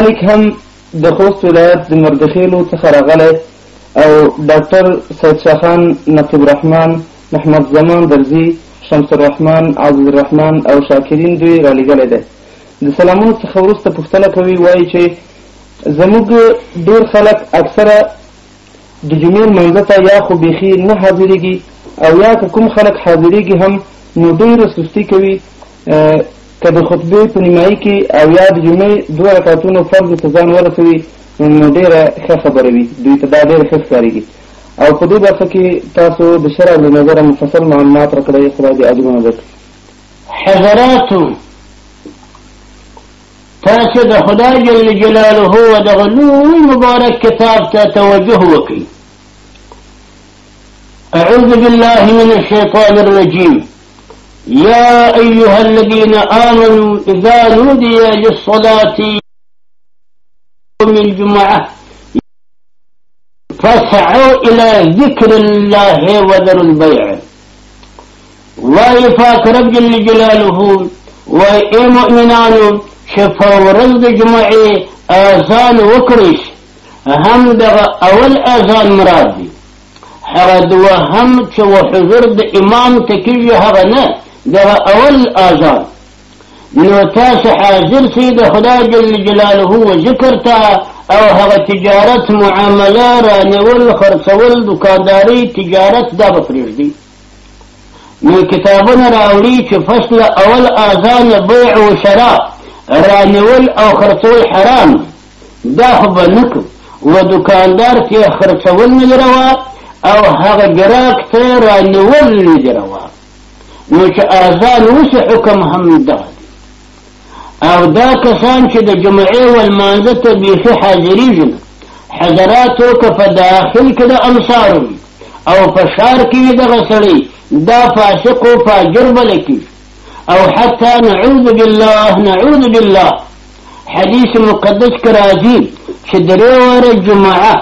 مالک هم د خوست ولایت د مردخېلو څخه راغلی او ډاکټر سید شاه خان، نقیب رحمان، محمد زمان درزي، شمس الرحمن، عزیز الرحمن او شاکرین دوی رالیږلی دی. د سلامونو څخه وروسته پوښتنه کوي، وايي چې زموږ ډېر خلک اکثره د جمعې لمانځه ته یا خو بیخي نه حاضرېږي او یا که کوم خلک حاضرېږي هم نو ډېره سستي کوي که د خطبې په نیمایي کې او یا د جمعې دوه رکعتونو فرضو ته ځان ورسوي نو ډېره ښه خبره وي دوی ته دا ډېره ښه ښکارېږي او په دې برخه کې تاسو د شرع له نظره مفصل معلومات راکړئ خدای دې اجرونه درکړي حضراتو تاسو د خدای جل جلاله و دغه لوی مبارک کتاب ته توجه وکړئ أعوذ بالله من الشيطان الرجيم يا أيها الذين آمنوا إذا نودي للصلاة يوم الجمعة فسعوا الى ذکر الله وذر البيع وای پاک رب جل جلاله وای اے مؤمنانو چې په ورځ د جمعې اذان وکړئ هم دغه اول اذان مراد دی هغه دوهم چې و حضور د امام ته کېږي هغه نه دغه اول اذان نو تاسو حاضر سي د خدای جل جلاله و ذکر ته او هغه تجارت معامله رانیول خرڅول دکانداري تجارت دا به پرېږدي نو کتابونه راوړي چې فصل اول اذان بیع و شرا رانیول او خرڅول حرام دا خو به نه و دکاندار ته خرڅول نه روا او هغه ګراک ته رانیول نه روا نو چې اذان وشي حکم هم دغه دی او دا کسان چې د جمعې والمانځه ته بیخي حاضرېږي حضراتو که په داخل کې د امسارو او په شار کې وي دغه سړی دا فاسق و فاجر بل کېږي او حتی نعوذ بالله نعوذ بالله حدیث مقدس کې راځي چې درې واره جمعه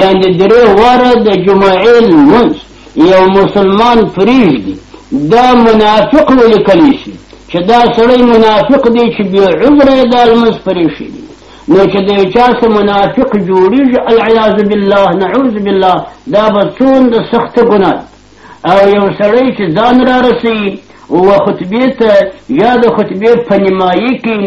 یعنې درې واره د جمعې لمونځ یو مسلمان پریږدي دا منافق ولیکلی شي چې دا سړی منافق دی چې بې عذره یې دا لمونځ پرېښی دی نو چې د یو چا څه منافق جوړېږي العیاذ بالله نعوذ بالله دا به څومره سخته ګناه ده او یو سړی چې ځان را رسوي و خطبې ته یا د خطبې په نیمایي کې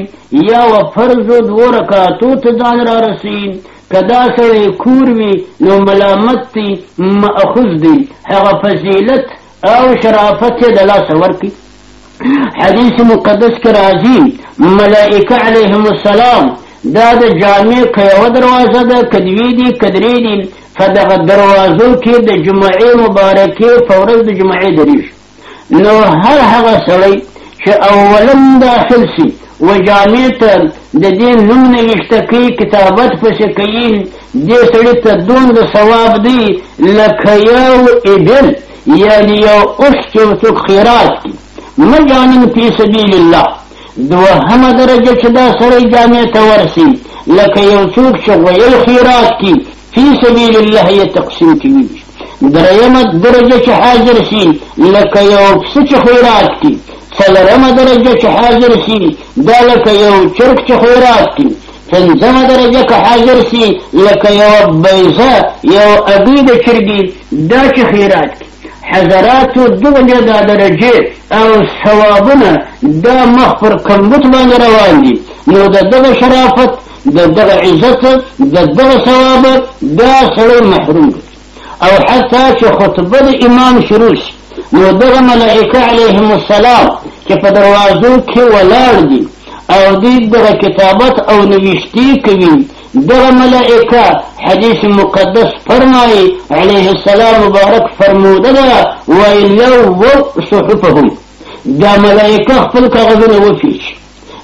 یا و فرضو دوو رکعتو ته ځان را رسوي که دا سړی کور وي نو ملامت دی مأخوذ دی هغه فضیلت او شرافت یې د لاسه ورکړي حدیث مقدس کې راځي ملائکه علیهم السلام دا د جامع که یوه دروازه ده که دوې دي که درې دي په دغه دروازو کې د جمعې مبارکې په ورځ د جمعې درېږي نو هر هغه سړی چې اولم داخل سي و جامع ته د دې نوم نه ویشته کوي کتابت پسې کوي دې سړي ته دومره ثواب دی لکه یو ابل یعنی یو اوښ چې یو څوک خیرات کړي مجانا فی سبیل الله دوهمه درجه چې دا سړی جامع ته ورسي لکه یو څوک چې غویل خیرات کړي فی سبیل الله یې تقسیم کوي دریمه درجه چې حاضر شي لکه یو پسه چې خوراک کړي څلورمه درجه چې حاضر شي دا لکه یو چرګ چې خوراک کړي پنځمه درجه که حاضر شي لکه یوه بیزه یو ابي د چرګي دا چې خیرات کړي حضراتو دغه دا درجه او ثوابونه دا مخ پر کمبوت باندې روان دي نو د دغه شرافت د دغه عزت د دغه ثواب دا سړی محروم کړي او حتی چې خطبه د امام شروع شي نو دغه ملائکه علیهم السلام چې په دروازو کې ولاړ دي او دوی دغه کتابت او نوشتي کوي دغه ملائکه حدیث مقدس فرمایي علیه السلام مبارک فرموده ده ویلو صحفهم دا ملائکه خپل کاغذونه وپیچي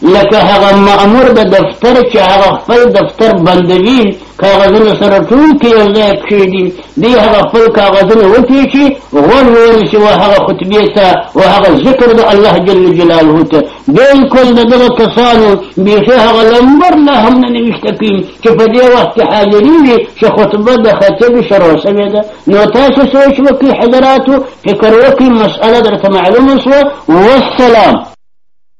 لکه هغه مأمور د دفتر چې هغه خپل دفتر بندوي کاغذونه سره ټول کې یو ځای کښېږدي دی هغه خپل کاغذونه وپېچي غوږ ونیسي و هغه خطبې ته و هغه ذکر د الله جل جلاله ته بلکل د دغه کسانو بیخي هغه لمبر لا هم نه نوشته کوي چې په دې وخت کې حاضرېږي چې خطبه د خطیب شروع شوې ده نو تاسو سوچ وکړئ حضراتو فکر وکړئ مسأله درته معلومه شوه والسلام